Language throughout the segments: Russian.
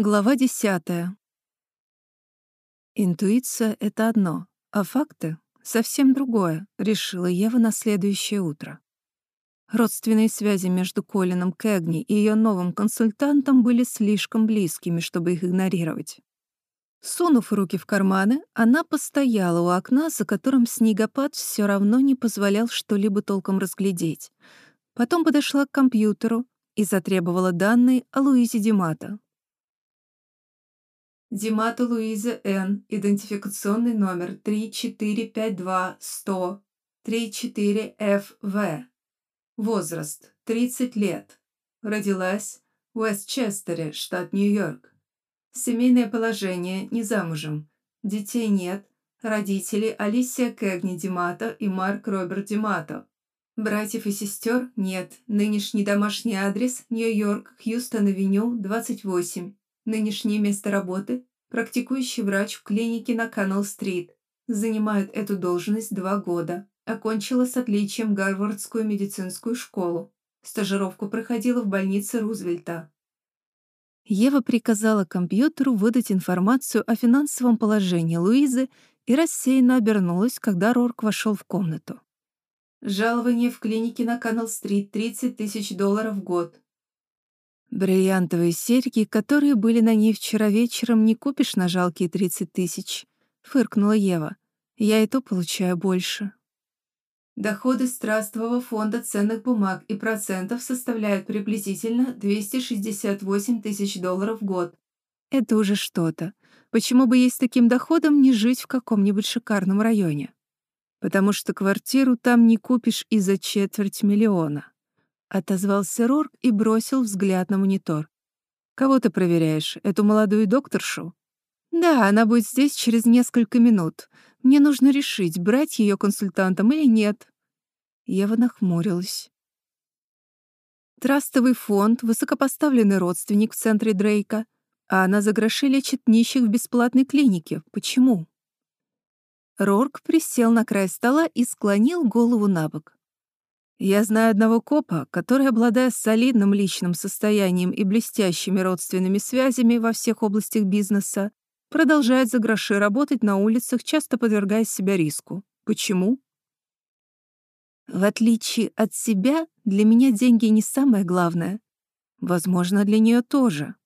Глава десятая. Интуиция — это одно, а факты — совсем другое, решила Ева на следующее утро. Родственные связи между Колином Кэгни и ее новым консультантом были слишком близкими, чтобы их игнорировать. Сунув руки в карманы, она постояла у окна, за которым снегопад все равно не позволял что-либо толком разглядеть. Потом подошла к компьютеру и затребовала данные о Луизе Димата, Димата Луиза Н. Идентификационный номер 3452-100 34FV. Возраст 30 лет. Родилась в Уэстчестере, штат Нью-Йорк. Семейное положение, не замужем. Детей нет. Родители Алисия Кэгни Димата и Марк Роберт Димато. Братьев и сестер нет. Нынешний домашний адрес – Нью-Йорк, Хьюстон-авеню, 28. Нынешнее место работы – практикующий врач в клинике на Каннелл-стрит. Занимает эту должность два года. Окончила с отличием Гарвардскую медицинскую школу. Стажировку проходила в больнице Рузвельта. Ева приказала компьютеру выдать информацию о финансовом положении Луизы и рассеянно обернулась, когда Рорк вошел в комнату. Жалование в клинике на Каннелл-стрит 30 тысяч долларов в год. Бриллиантовые серьги, которые были на ней вчера вечером, не купишь на жалкие тридцать тысяч, фыркнула Ева. Я и то получаю больше. Доходы с трастового фонда ценных бумаг и процентов составляют приблизительно 268 тысяч долларов в год. Это уже что-то. Почему бы ей с таким доходом не жить в каком-нибудь шикарном районе? Потому что квартиру там не купишь и за четверть миллиона. Отозвался Рорк и бросил взгляд на монитор. «Кого ты проверяешь? Эту молодую докторшу?» «Да, она будет здесь через несколько минут. Мне нужно решить, брать ее консультантом или нет». Ева нахмурилась. Трастовый фонд, высокопоставленный родственник в центре Дрейка, а она за гроши лечит нищих в бесплатной клинике. Почему? Рорк присел на край стола и склонил голову на бок. Я знаю одного копа, который, обладая солидным личным состоянием и блестящими родственными связями во всех областях бизнеса, продолжает за гроши работать на улицах, часто подвергая себя риску. Почему? В отличие от себя, для меня деньги не самое главное. Возможно, для нее тоже.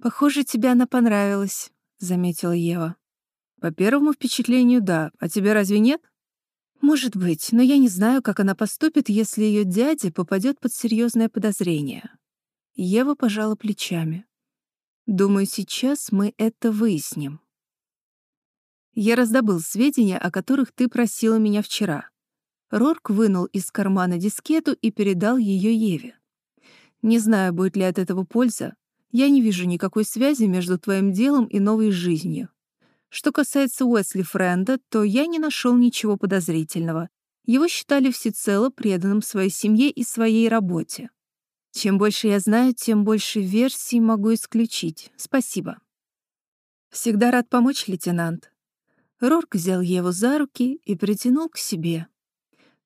Похоже, тебе она понравилась, заметила Ева. По первому впечатлению, да. А тебе разве нет? Может быть, но я не знаю, как она поступит, если ее дядя попадет под серьезное подозрение. Ева пожала плечами. Думаю, сейчас мы это выясним. Я раздобыл сведения, о которых ты просила меня вчера. Рорк вынул из кармана дискету и передал ее Еве. Не знаю, будет ли от этого польза. Я не вижу никакой связи между твоим делом и новой жизнью. Что касается Уэсли Френда, то я не нашел ничего подозрительного. Его считали всецело преданным своей семье и своей работе. Чем больше я знаю, тем больше версий могу исключить. Спасибо. Всегда рад помочь, лейтенант. Рорк взял Еву за руки и притянул к себе,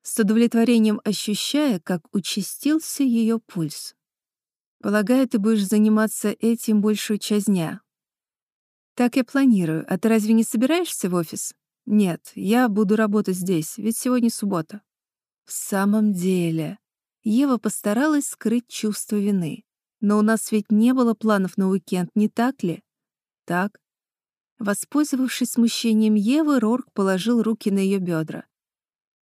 с удовлетворением ощущая, как участился ее пульс. «Полагаю, ты будешь заниматься этим большую часть дня», «Так я планирую. А ты разве не собираешься в офис?» «Нет, я буду работать здесь, ведь сегодня суббота». В самом деле, Ева постаралась скрыть чувство вины. Но у нас ведь не было планов на уикенд, не так ли? Так. Воспользовавшись смущением Евы, Рорк положил руки на ее бедра.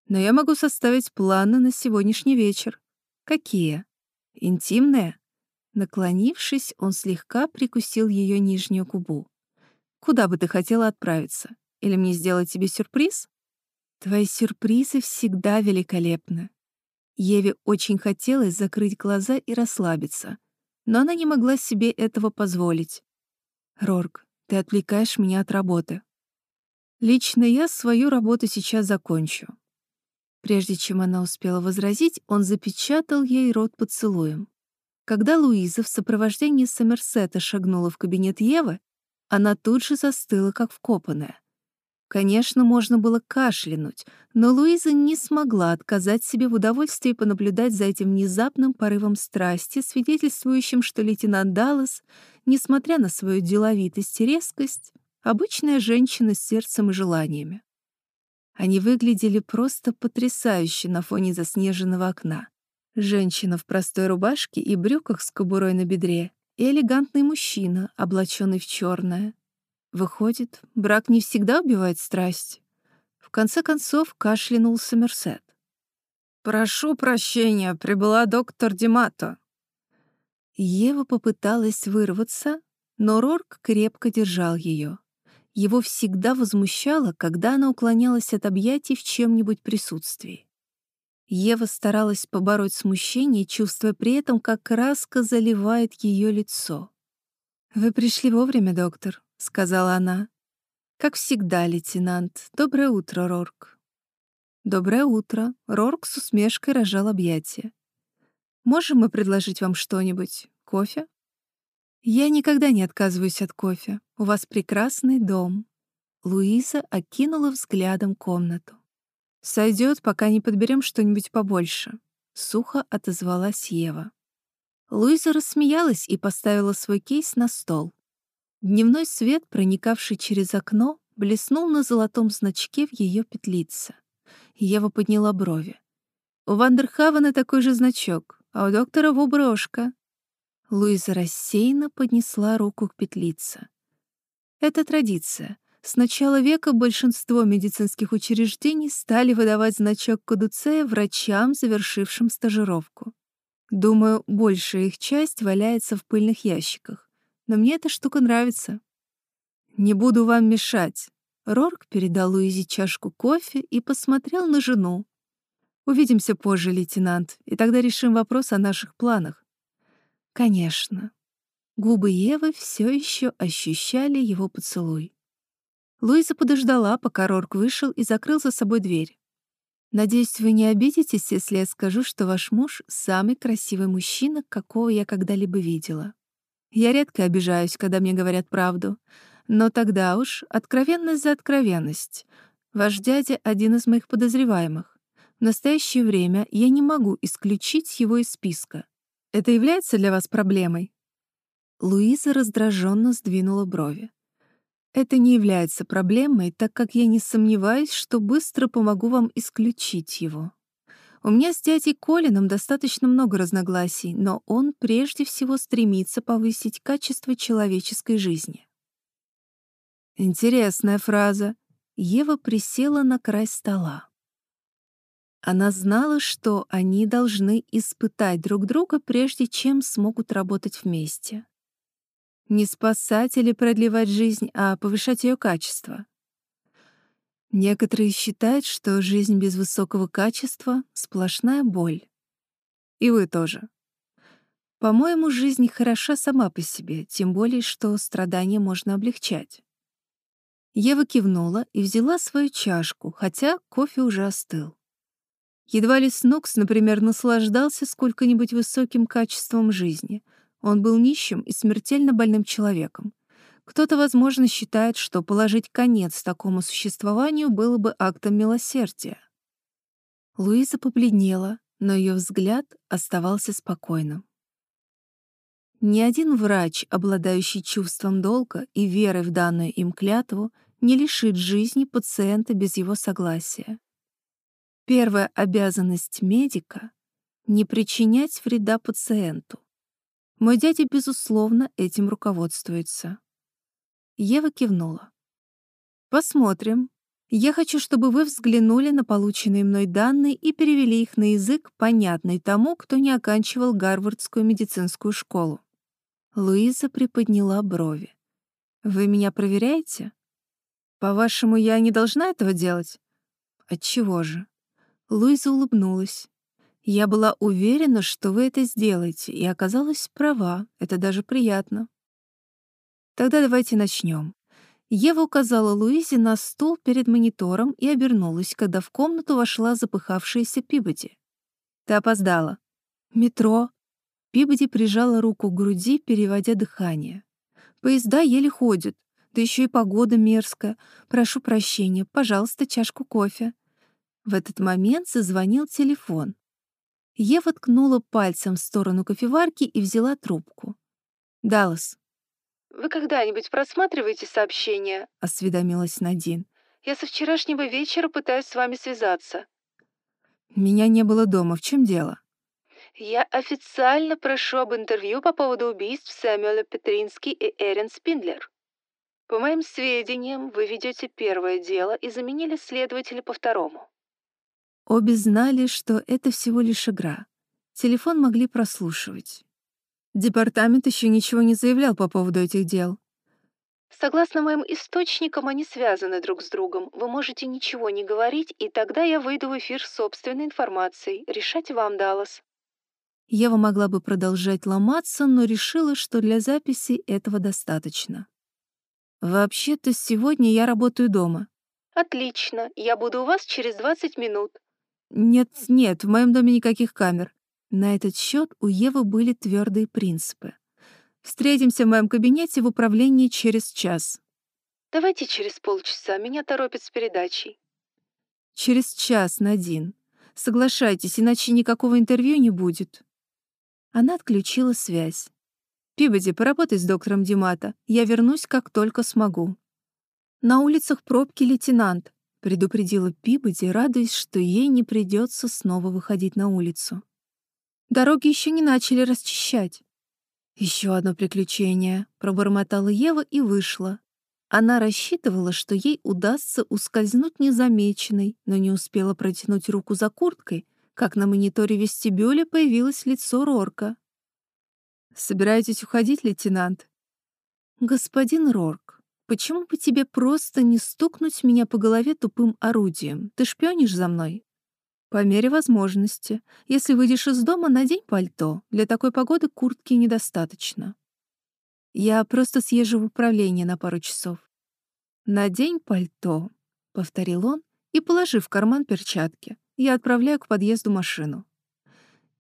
Но я могу составить планы на сегодняшний вечер. Какие? Интимные? Наклонившись, он слегка прикусил ее нижнюю губу. Куда бы ты хотела отправиться? Или мне сделать тебе сюрприз? Твои сюрпризы всегда великолепны. Еве очень хотелось закрыть глаза и расслабиться, но она не могла себе этого позволить. Рорк, ты отвлекаешь меня от работы. Лично я свою работу сейчас закончу. Прежде чем она успела возразить, он запечатал ей рот поцелуем. Когда Луиза в сопровождении Сомерсета шагнула в кабинет Евы, она тут же застыла, как вкопанная. Конечно, можно было кашлянуть, но Луиза не смогла отказать себе в удовольствии понаблюдать за этим внезапным порывом страсти, свидетельствующим, что лейтенант Даллас, несмотря на свою деловитость и резкость, обычная женщина с сердцем и желаниями. Они выглядели просто потрясающе на фоне заснеженного окна. Женщина в простой рубашке и брюках с кобурой на бедре и элегантный мужчина, облаченный в черное. Выходит, брак не всегда убивает страсть. В конце концов кашлянул Сомерсет. «Прошу прощения, прибыла доктор Димато». Ева попыталась вырваться, но Рорк крепко держал ее. Его всегда возмущало, когда она уклонялась от объятий в чем-нибудь присутствии. Ева старалась побороть смущение, чувствуя при этом, как краска заливает ее лицо. «Вы пришли вовремя, доктор», — сказала она. «Как всегда, лейтенант. Доброе утро, Рорк». «Доброе утро», — Рорк с усмешкой рожал объятия. «Можем мы предложить вам что-нибудь? Кофе?» «Я никогда не отказываюсь от кофе. У вас прекрасный дом». Луиза окинула взглядом комнату. Сойдет, пока не подберем что-нибудь побольше», — сухо отозвалась Ева. Луиза рассмеялась и поставила свой кейс на стол. Дневной свет, проникавший через окно, блеснул на золотом значке в ее петлице. Ева подняла брови. «У Вандерхавена такой же значок, а у доктора Вуброшка». Луиза рассеянно поднесла руку к петлице. «Это традиция. С начала века большинство медицинских учреждений стали выдавать значок Кадуцея врачам, завершившим стажировку. Думаю, большая их часть валяется в пыльных ящиках но мне эта штука нравится. Не буду вам мешать. Рорк передал Луизе чашку кофе и посмотрел на жену. Увидимся позже, лейтенант, и тогда решим вопрос о наших планах. Конечно. Губы Евы все еще ощущали его поцелуй. Луиза подождала, пока Рорк вышел и закрыл за собой дверь. «Надеюсь, вы не обидитесь, если я скажу, что ваш муж — самый красивый мужчина, какого я когда-либо видела». Я редко обижаюсь, когда мне говорят правду. Но тогда уж откровенность за откровенность. Ваш дядя — один из моих подозреваемых. В настоящее время я не могу исключить его из списка. Это является для вас проблемой?» Луиза раздраженно сдвинула брови. «Это не является проблемой, так как я не сомневаюсь, что быстро помогу вам исключить его». У меня с дядей Колином достаточно много разногласий, но он прежде всего стремится повысить качество человеческой жизни. Интересная фраза. Ева присела на край стола. Она знала, что они должны испытать друг друга, прежде чем смогут работать вместе. Не спасать или продлевать жизнь, а повышать ее качество. Некоторые считают, что жизнь без высокого качества — сплошная боль. И вы тоже. По-моему, жизнь хороша сама по себе, тем более, что страдания можно облегчать. Ева кивнула и взяла свою чашку, хотя кофе уже остыл. Едва ли Снукс, например, наслаждался сколько-нибудь высоким качеством жизни. Он был нищим и смертельно больным человеком. Кто-то, возможно, считает, что положить конец такому существованию было бы актом милосердия. Луиза побледнела, но ее взгляд оставался спокойным. Ни один врач, обладающий чувством долга и верой в данную им клятву, не лишит жизни пациента без его согласия. Первая обязанность медика — не причинять вреда пациенту. Мой дядя, безусловно, этим руководствуется. Ева кивнула. «Посмотрим. Я хочу, чтобы вы взглянули на полученные мной данные и перевели их на язык, понятный тому, кто не оканчивал Гарвардскую медицинскую школу». Луиза приподняла брови. «Вы меня проверяете? По-вашему, я не должна этого делать?» «Отчего же?» Луиза улыбнулась. «Я была уверена, что вы это сделаете, и оказалась права. Это даже приятно. Тогда давайте начнем. Ева указала Луизе на стул перед монитором и обернулась, когда в комнату вошла запыхавшаяся Пибоди. «Ты опоздала». «Метро». Пибоди прижала руку к груди, переводя дыхание. «Поезда еле ходят. Да еще и погода мерзкая. Прошу прощения, пожалуйста, чашку кофе». В этот момент зазвонил телефон. Ева ткнула пальцем в сторону кофеварки и взяла трубку. «Даллас». «Вы когда-нибудь просматриваете сообщения?» — осведомилась Надин. «Я со вчерашнего вечера пытаюсь с вами связаться». «Меня не было дома. В чем дело?» «Я официально прошу об интервью по поводу убийств Сэмюэла Петрински и Эрин Спиндлер. По моим сведениям, вы ведете первое дело и заменили следователя по второму». Обе знали, что это всего лишь игра. Телефон могли прослушивать. Департамент еще ничего не заявлял по поводу этих дел. Согласно моим источникам, они связаны друг с другом. Вы можете ничего не говорить, и тогда я выйду в эфир с собственной информацией. Решать вам, Даллас. Ева могла бы продолжать ломаться, но решила, что для записи этого достаточно. «Вообще-то сегодня я работаю дома». «Отлично. Я буду у вас через 20 минут». «Нет, нет, в моем доме никаких камер». На этот счет у Евы были твердые принципы. «Встретимся в моем кабинете в управлении через час». «Давайте через полчаса. Меня торопят с передачей». «Через час, Надин. Соглашайтесь, иначе никакого интервью не будет». Она отключила связь. «Пибоди, поработай с доктором Димата. Я вернусь, как только смогу». «На улицах пробки, лейтенант», — предупредила Пибоди, радуясь, что ей не придется снова выходить на улицу. «Дороги еще не начали расчищать». Еще одно приключение», — пробормотала Ева и вышла. Она рассчитывала, что ей удастся ускользнуть незамеченной, но не успела протянуть руку за курткой, как на мониторе вестибюля появилось лицо Рорка. «Собираетесь уходить, лейтенант?» «Господин Рорк, почему бы тебе просто не стукнуть меня по голове тупым орудием? Ты шпионишь за мной?» «По мере возможности. Если выйдешь из дома, надень пальто. Для такой погоды куртки недостаточно». «Я просто съезжу в управление на пару часов». «Надень пальто», — повторил он и положи в карман перчатки. Я отправляю к подъезду машину.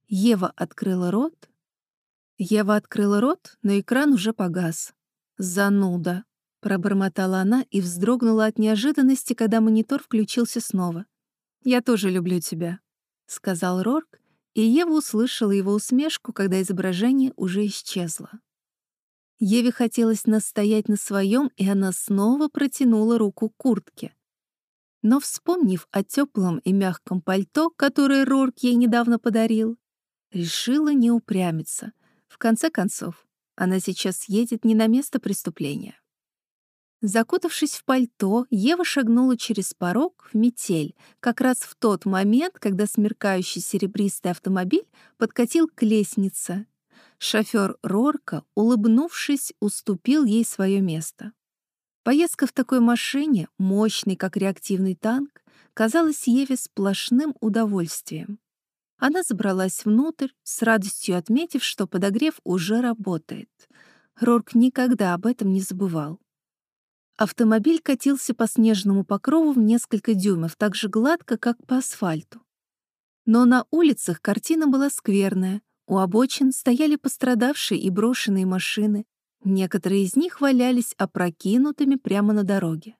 Ева открыла рот. Ева открыла рот, но экран уже погас. «Зануда», — пробормотала она и вздрогнула от неожиданности, когда монитор включился снова. «Я тоже люблю тебя», — сказал Рорк, и Ева услышала его усмешку, когда изображение уже исчезло. Еве хотелось настоять на своем, и она снова протянула руку к куртке. Но, вспомнив о теплом и мягком пальто, которое Рорк ей недавно подарил, решила не упрямиться. В конце концов, она сейчас едет не на место преступления. Закутавшись в пальто, Ева шагнула через порог в метель, как раз в тот момент, когда смеркающий серебристый автомобиль подкатил к лестнице. Шофер Рорка, улыбнувшись, уступил ей свое место. Поездка в такой машине, мощной, как реактивный танк, казалась Еве сплошным удовольствием. Она забралась внутрь, с радостью отметив, что подогрев уже работает. Рорк никогда об этом не забывал. Автомобиль катился по снежному покрову в несколько дюймов, так же гладко, как по асфальту. Но на улицах картина была скверная. У обочин стояли пострадавшие и брошенные машины, Некоторые из них валялись опрокинутыми прямо на дороге.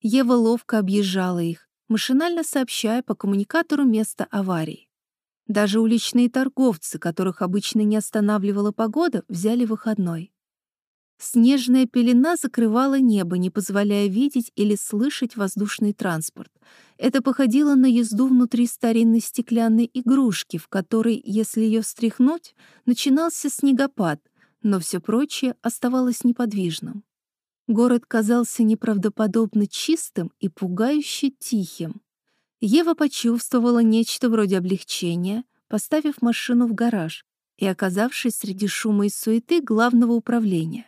Ева ловко объезжала их, машинально сообщая по коммуникатору место аварии. Даже уличные торговцы, которых обычно не останавливала погода, взяли выходной. Снежная пелена закрывала небо, не позволяя видеть или слышать воздушный транспорт. Это походило на езду внутри старинной стеклянной игрушки, в которой, если ее встряхнуть, начинался снегопад — но все прочее оставалось неподвижным. Город казался неправдоподобно чистым и пугающе тихим. Ева почувствовала нечто вроде облегчения, поставив машину в гараж и оказавшись среди шума и суеты главного управления.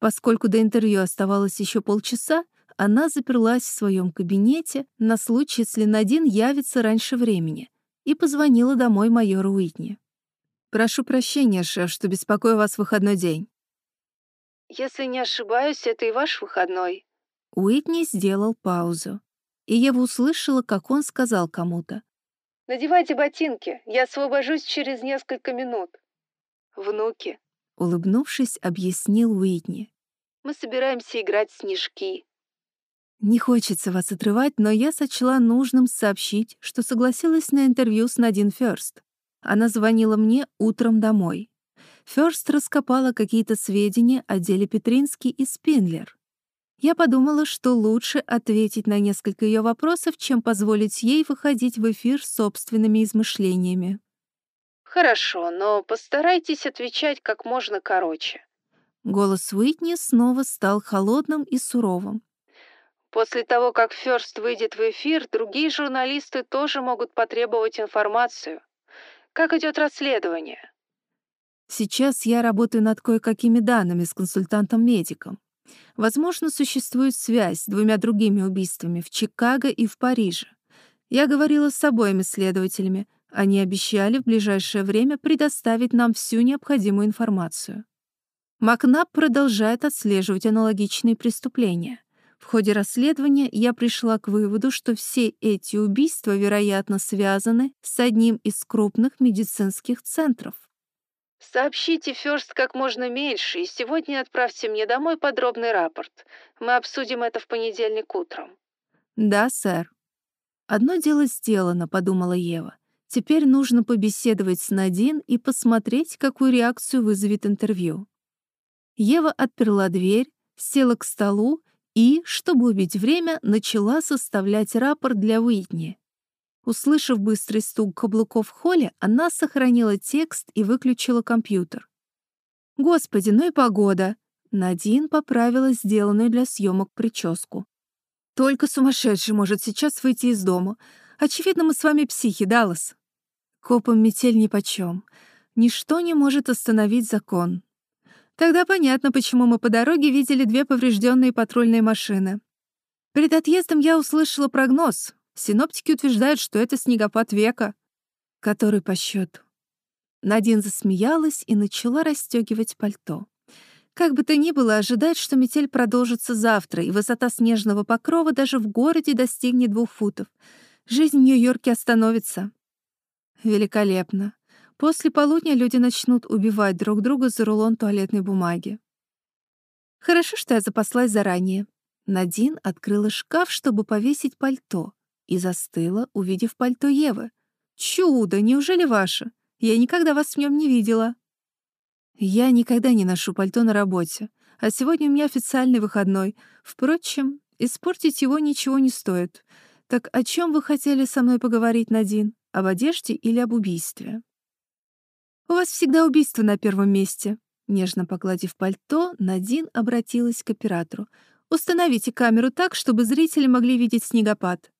Поскольку до интервью оставалось еще полчаса, она заперлась в своем кабинете на случай, если Надин явится раньше времени, и позвонила домой майору Уитни. «Прошу прощения, шеф, что беспокою вас в выходной день». «Если не ошибаюсь, это и ваш выходной». Уитни сделал паузу, и Ева услышала, как он сказал кому-то. «Надевайте ботинки, я освобожусь через несколько минут». «Внуки», — улыбнувшись, объяснил Уитни. Мы собираемся играть в снежки. Не хочется вас отрывать, но я сочла нужным сообщить, что согласилась на интервью с Надин Фёрст. Она звонила мне утром домой. Фёрст раскопала какие-то сведения о деле Петринский и Спинлер. Я подумала, что лучше ответить на несколько ее вопросов, чем позволить ей выходить в эфир собственными измышлениями. Хорошо, но постарайтесь отвечать как можно короче. Голос Уитни снова стал холодным и суровым. После того, как Фёрст выйдет в эфир, другие журналисты тоже могут потребовать информацию. Как идет расследование? Сейчас я работаю над кое-какими данными с консультантом-медиком. Возможно, существует связь с двумя другими убийствами в Чикаго и в Париже. Я говорила с обоими следователями. Они обещали в ближайшее время предоставить нам всю необходимую информацию. Макнаб продолжает отслеживать аналогичные преступления. В ходе расследования я пришла к выводу, что все эти убийства, вероятно, связаны с одним из крупных медицинских центров. Сообщите Фёрст как можно меньше, и сегодня отправьте мне домой подробный рапорт. Мы обсудим это в понедельник утром. Да, сэр. Одно дело сделано, подумала Ева. Теперь нужно побеседовать с Надин и посмотреть, какую реакцию вызовет интервью. Ева отперла дверь, села к столу и, чтобы убить время, начала составлять рапорт для Уитни. Услышав быстрый стук каблуков в холле, она сохранила текст и выключила компьютер. «Господи, ну и погода!» Надин поправила сделанную для съемок прическу. «Только сумасшедший может сейчас выйти из дома. Очевидно, мы с вами психи, Даллас». Копам метель нипочём. Ничто не может остановить закон. Тогда понятно, почему мы по дороге видели две поврежденные патрульные машины. Перед отъездом я услышала прогноз. Синоптики утверждают, что это снегопад века. Который по счету. Надин засмеялась и начала расстегивать пальто. Как бы то ни было, ожидать, что метель продолжится завтра, и высота снежного покрова даже в городе достигнет двух футов. Жизнь в Нью-Йорке остановится. Великолепно. После полудня люди начнут убивать друг друга за рулон туалетной бумаги. Хорошо, что я запаслась заранее. Надин открыла шкаф, чтобы повесить пальто и застыла, увидев пальто Евы. «Чудо! Неужели ваше? Я никогда вас в нем не видела». «Я никогда не ношу пальто на работе, а сегодня у меня официальный выходной. Впрочем, испортить его ничего не стоит. Так о чем вы хотели со мной поговорить, Надин? Об одежде или об убийстве?» «У вас всегда убийство на первом месте». Нежно погладив пальто, Надин обратилась к оператору. «Установите камеру так, чтобы зрители могли видеть снегопад.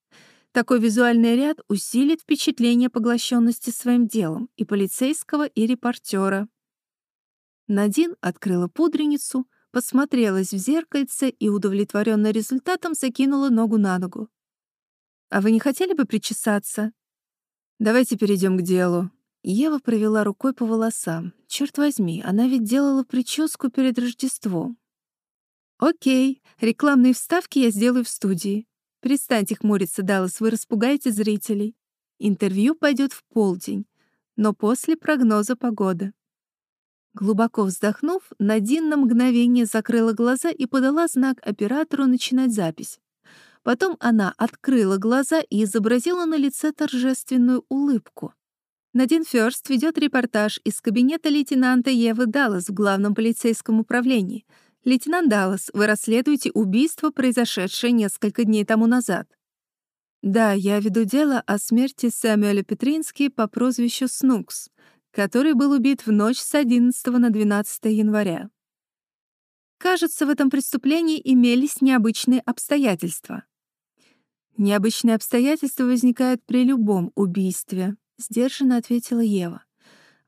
Такой визуальный ряд усилит впечатление поглощенности своим делом и полицейского, и репортера. Надин открыла пудреницу, посмотрелась в зеркальце и, удовлетворенная результатом, закинула ногу на ногу. «А вы не хотели бы причесаться?» «Давайте перейдем к делу». Ева провела рукой по волосам. Черт возьми, она ведь делала прическу перед Рождеством. «Окей, рекламные вставки я сделаю в студии. Перестаньте хмуриться, Даллас, вы распугаете зрителей. Интервью пойдет в полдень, но после прогноза погоды. Глубоко вздохнув, Надин на мгновение закрыла глаза и подала знак оператору начинать запись. Потом она открыла глаза и изобразила на лице торжественную улыбку. Надин Фёрст ведет репортаж из кабинета лейтенанта Евы Даллас в главном полицейском управлении — «Лейтенант Даллас, вы расследуете убийство, произошедшее несколько дней тому назад». «Да, я веду дело о смерти Сэмюэля Петрински по прозвищу Снукс, который был убит в ночь с 11 на 12 января. Кажется, в этом преступлении имелись необычные обстоятельства. Необычные обстоятельства возникают при любом убийстве, сдержанно ответила Ева.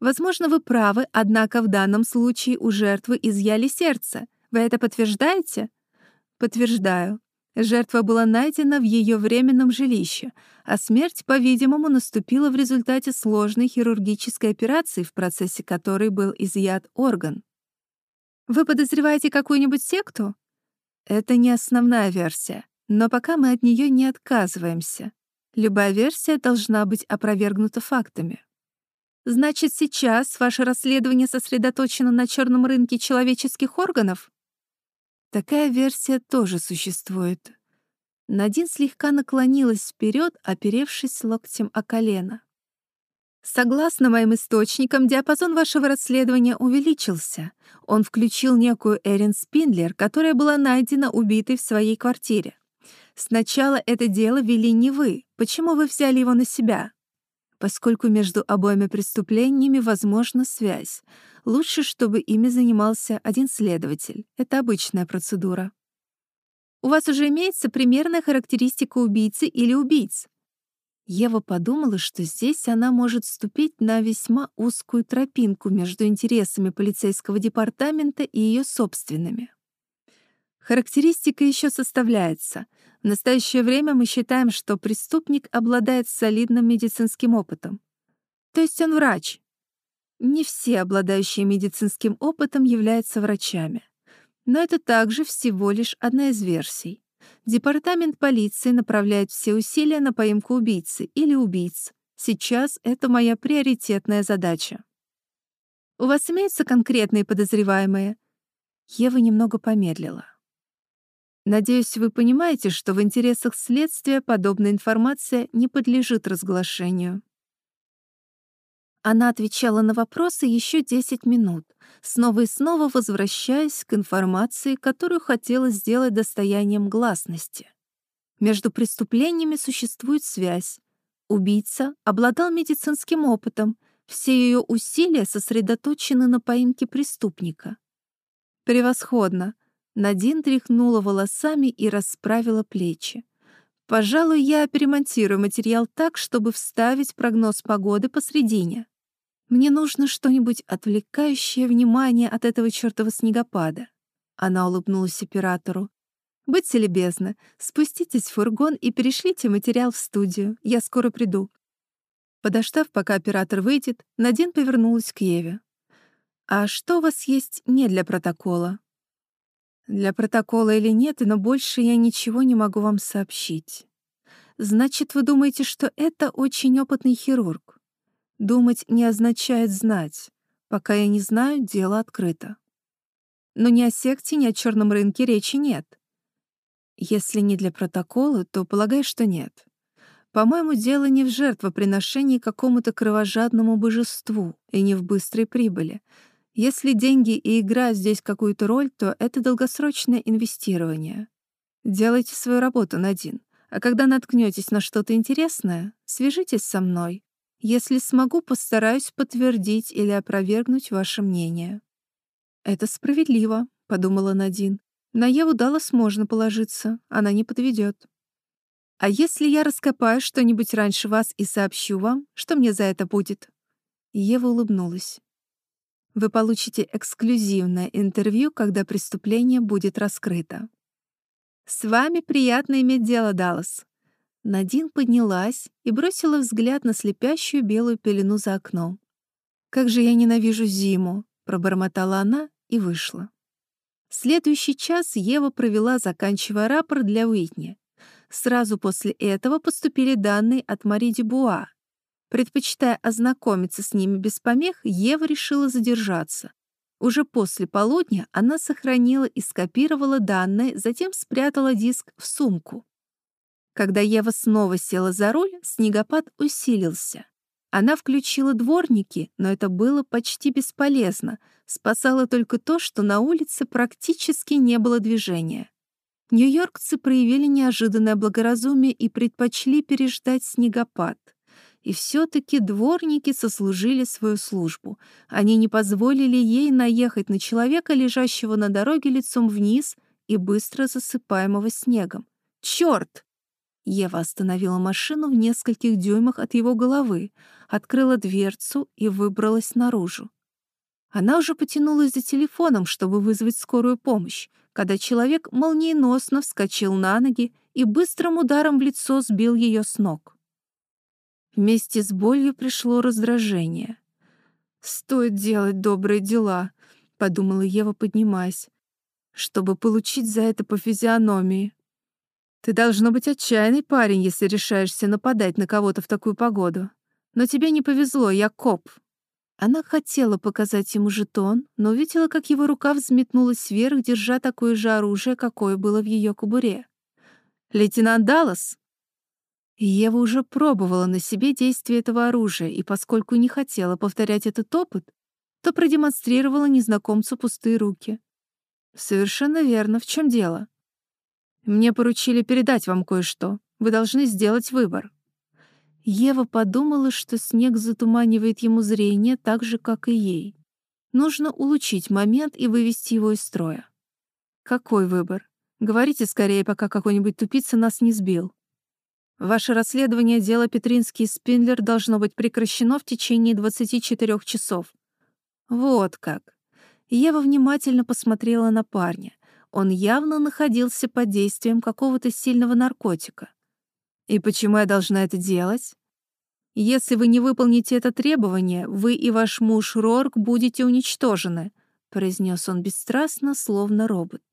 Возможно, вы правы, однако в данном случае у жертвы изъяли сердце, вы это подтверждаете? Подтверждаю. Жертва была найдена в ее временном жилище, а смерть, по-видимому, наступила в результате сложной хирургической операции, в процессе которой был изъят орган. Вы подозреваете какую-нибудь секту? Это не основная версия, но пока мы от нее не отказываемся. Любая версия должна быть опровергнута фактами. Значит, сейчас ваше расследование сосредоточено на черном рынке человеческих органов? Такая версия тоже существует. Надин слегка наклонилась вперед, оперевшись локтем о колено. Согласно моим источникам, диапазон вашего расследования увеличился. Он включил некую Эрин Спиндлер, которая была найдена убитой в своей квартире. Сначала это дело вели не вы. Почему вы взяли его на себя? Поскольку между обоими преступлениями возможна связь. Лучше, чтобы ими занимался один следователь. Это обычная процедура. У вас уже имеется примерная характеристика убийцы или убийц. Ева подумала, что здесь она может вступить на весьма узкую тропинку между интересами полицейского департамента и ее собственными. Характеристика еще составляется. В настоящее время мы считаем, что преступник обладает солидным медицинским опытом. То есть он врач. Не все обладающие медицинским опытом являются врачами. Но это также всего лишь одна из версий. Департамент полиции направляет все усилия на поимку убийцы или убийц. Сейчас это моя приоритетная задача. У вас имеются конкретные подозреваемые? Ева немного помедлила. Надеюсь, вы понимаете, что в интересах следствия подобная информация не подлежит разглашению. Она отвечала на вопросы еще 10 минут, снова и снова возвращаясь к информации, которую хотела сделать достоянием гласности. Между преступлениями существует связь. Убийца обладал медицинским опытом, все ее усилия сосредоточены на поимке преступника. Превосходно. Надин тряхнула волосами и расправила плечи. «Пожалуй, я перемонтирую материал так, чтобы вставить прогноз погоды посредине. Мне нужно что-нибудь отвлекающее внимание от этого чёртова снегопада». Она улыбнулась оператору. «Будьте любезны, спуститесь в фургон и перешлите материал в студию. Я скоро приду». Подождав, пока оператор выйдет, Надин повернулась к Еве. «А что у вас есть не для протокола?» Для протокола или нет, но больше я ничего не могу вам сообщить. Значит, вы думаете, что это очень опытный хирург? Думать не означает знать. Пока я не знаю, дело открыто. Но ни о секте, ни о черном рынке речи нет. Если не для протокола, то полагаю, что нет. По-моему, дело не в жертвоприношении какому-то кровожадному божеству и не в быстрой прибыли, если деньги и игра здесь какую-то роль, то это долгосрочное инвестирование. Делайте свою работу, Надин. А когда наткнетесь на что-то интересное, свяжитесь со мной. Если смогу, постараюсь подтвердить или опровергнуть ваше мнение. Это справедливо, подумала Надин. На Еву Даллас можно положиться, она не подведет. А если я раскопаю что-нибудь раньше вас и сообщу вам, что мне за это будет? Ева улыбнулась. Вы получите эксклюзивное интервью, когда преступление будет раскрыто. С вами приятно иметь дело, Даллас. Надин поднялась и бросила взгляд на слепящую белую пелену за окном. Как же я ненавижу зиму, пробормотала она и вышла. Следующий час Ева провела, заканчивая рапорт для Уитни. Сразу после этого поступили данные от Мари Дюбуа, Предпочитая ознакомиться с ними без помех, Ева решила задержаться. Уже после полудня она сохранила и скопировала данные, затем спрятала диск в сумку. Когда Ева снова села за руль, снегопад усилился. Она включила дворники, но это было почти бесполезно. Спасало только то, что на улице практически не было движения. Нью-йоркцы проявили неожиданное благоразумие и предпочли переждать снегопад. И все-таки дворники сослужили свою службу. Они не позволили ей наехать на человека, лежащего на дороге лицом вниз и быстро засыпаемого снегом. Черт! Ева остановила машину в нескольких дюймах от его головы, открыла дверцу и выбралась наружу. Она уже потянулась за телефоном, чтобы вызвать скорую помощь, когда человек молниеносно вскочил на ноги и быстрым ударом в лицо сбил ее с ног. Вместе с болью пришло раздражение. «Стоит делать добрые дела», — подумала Ева, поднимаясь, «чтобы получить за это по физиономии. Ты должно быть отчаянный парень, если решаешься нападать на кого-то в такую погоду. Но тебе не повезло, я коп». Она хотела показать ему жетон, но увидела, как его рука взметнулась вверх, держа такое же оружие, какое было в ее кобуре. «Лейтенант Даллас!» Ева уже пробовала на себе действие этого оружия, и поскольку не хотела повторять этот опыт, то продемонстрировала незнакомцу пустые руки. «Совершенно верно. В чем дело?» «Мне поручили передать вам кое-что. Вы должны сделать выбор». Ева подумала, что снег затуманивает ему зрение так же, как и ей. Нужно улучшить момент и вывести его из строя. «Какой выбор? Говорите скорее, пока какой-нибудь тупица нас не сбил». Ваше расследование дела Петринский и Спиндлер должно быть прекращено в течение 24 часов. Вот как. Ева внимательно посмотрела на парня. Он явно находился под действием какого-то сильного наркотика. И почему я должна это делать? Если вы не выполните это требование, вы и ваш муж Рорк будете уничтожены, произнес он бесстрастно, словно робот.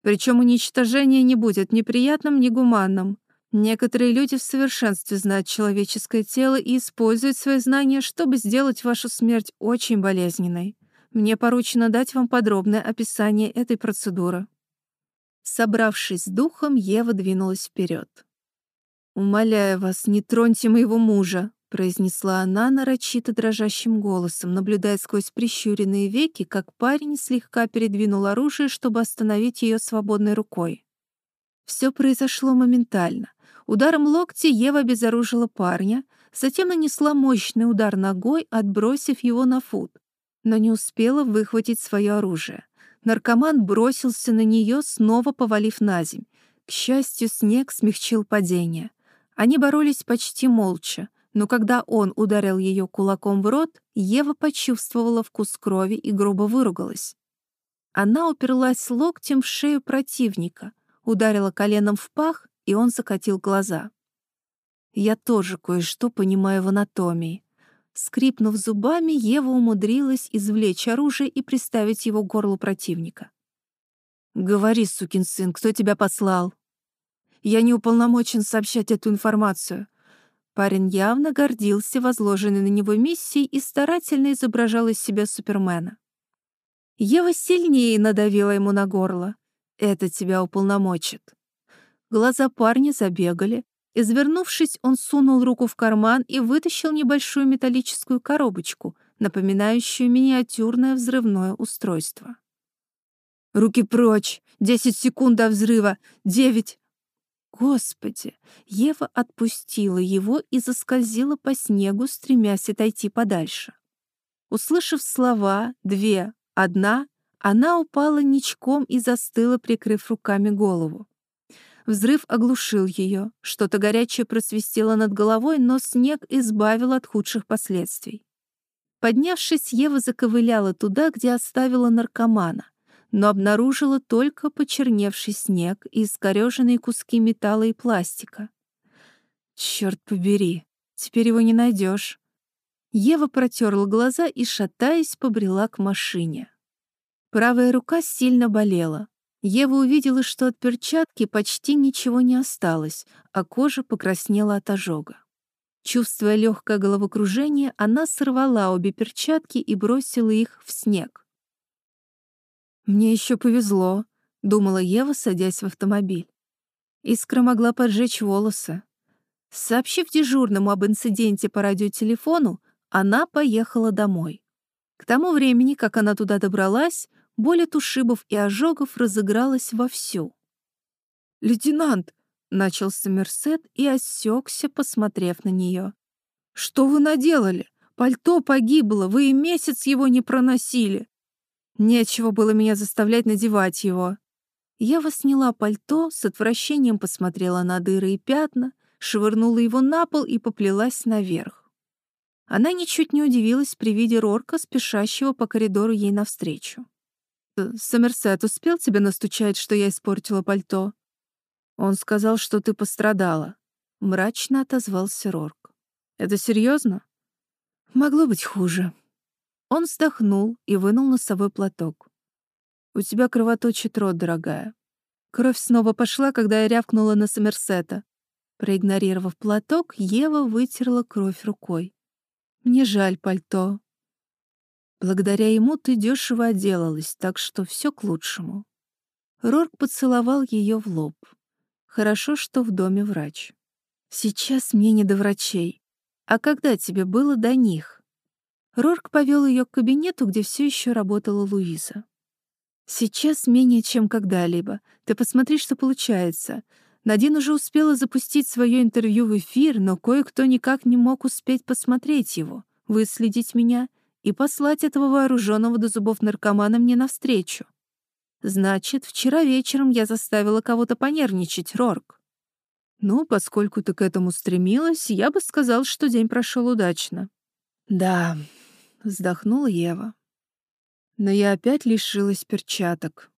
Причем уничтожение не будет ни приятным, ни гуманным. Некоторые люди в совершенстве знают человеческое тело и используют свои знания, чтобы сделать вашу смерть очень болезненной. Мне поручено дать вам подробное описание этой процедуры. Собравшись с духом, Ева двинулась вперед. «Умоляю вас, не троньте моего мужа», — произнесла она нарочито дрожащим голосом, наблюдая сквозь прищуренные веки, как парень слегка передвинул оружие, чтобы остановить ее свободной рукой. Все произошло моментально. Ударом локти Ева обезоружила парня, затем нанесла мощный удар ногой, отбросив его на фут, но не успела выхватить свое оружие. Наркоман бросился на нее, снова повалив на земь. К счастью, снег смягчил падение. Они боролись почти молча, но когда он ударил ее кулаком в рот, Ева почувствовала вкус крови и грубо выругалась. Она уперлась локтем в шею противника, ударила коленом в пах и он закатил глаза. Я тоже кое-что понимаю в анатомии. Скрипнув зубами, Ева умудрилась извлечь оружие и приставить его к горлу противника. «Говори, сукин сын, кто тебя послал?» «Я не уполномочен сообщать эту информацию». Парень явно гордился возложенной на него миссией и старательно изображал из себя Супермена. Ева сильнее надавила ему на горло. «Это тебя уполномочит». Глаза парня забегали. Извернувшись, он сунул руку в карман и вытащил небольшую металлическую коробочку, напоминающую миниатюрное взрывное устройство. «Руки прочь! Десять секунд до взрыва! Девять!» Господи! Ева отпустила его и заскользила по снегу, стремясь отойти подальше. Услышав слова «две», «одна», она упала ничком и застыла, прикрыв руками голову. Взрыв оглушил ее, что-то горячее просвистело над головой, но снег избавил от худших последствий. Поднявшись, Ева заковыляла туда, где оставила наркомана, но обнаружила только почерневший снег и искорёженные куски металла и пластика. Черт побери, теперь его не найдешь. Ева протерла глаза и, шатаясь, побрела к машине. Правая рука сильно болела, Ева увидела, что от перчатки почти ничего не осталось, а кожа покраснела от ожога. Чувствуя легкое головокружение, она сорвала обе перчатки и бросила их в снег. «Мне еще повезло», — думала Ева, садясь в автомобиль. Искра могла поджечь волосы. Сообщив дежурному об инциденте по радиотелефону, она поехала домой. К тому времени, как она туда добралась, Боль от ушибов и ожогов разыгралась вовсю. «Лейтенант!» — начал Сомерсет и осекся, посмотрев на нее. «Что вы наделали? Пальто погибло, вы и месяц его не проносили. Нечего было меня заставлять надевать его». Ева сняла пальто, с отвращением посмотрела на дыры и пятна, швырнула его на пол и поплелась наверх. Она ничуть не удивилась при виде Рорка, спешащего по коридору ей навстречу. Сомерсет успел тебе настучать, что я испортила пальто?» «Он сказал, что ты пострадала», — мрачно отозвался Рорк. «Это серьезно? «Могло быть хуже». Он вздохнул и вынул носовой платок. «У тебя кровоточит рот, дорогая». Кровь снова пошла, когда я рявкнула на Сомерсета. Проигнорировав платок, Ева вытерла кровь рукой. «Мне жаль пальто. Благодаря ему ты дешево отделалась, так что все к лучшему. Рорк поцеловал ее в лоб. Хорошо, что в доме врач. Сейчас мне не до врачей. А когда тебе было до них? Рорк повел ее к кабинету, где все еще работала Луиза. Сейчас менее чем когда-либо. Ты посмотри, что получается. Надин уже успела запустить свое интервью в эфир, но кое-кто никак не мог успеть посмотреть его, выследить меня и послать этого вооруженного до зубов наркомана мне навстречу. Значит, вчера вечером я заставила кого-то понервничать, Рорк. Ну, поскольку ты к этому стремилась, я бы сказал, что день прошел удачно. Да, вздохнула Ева. Но я опять лишилась перчаток.